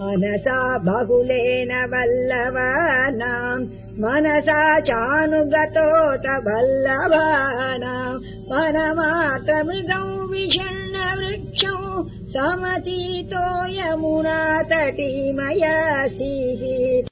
मनसा बहुलेन वल्लवानाम् मनसा चानुगतोत वल्लभानाम् मनमातमृदौ विषण्ण वृक्षौ समतीतो यमुना तटीमयसीः।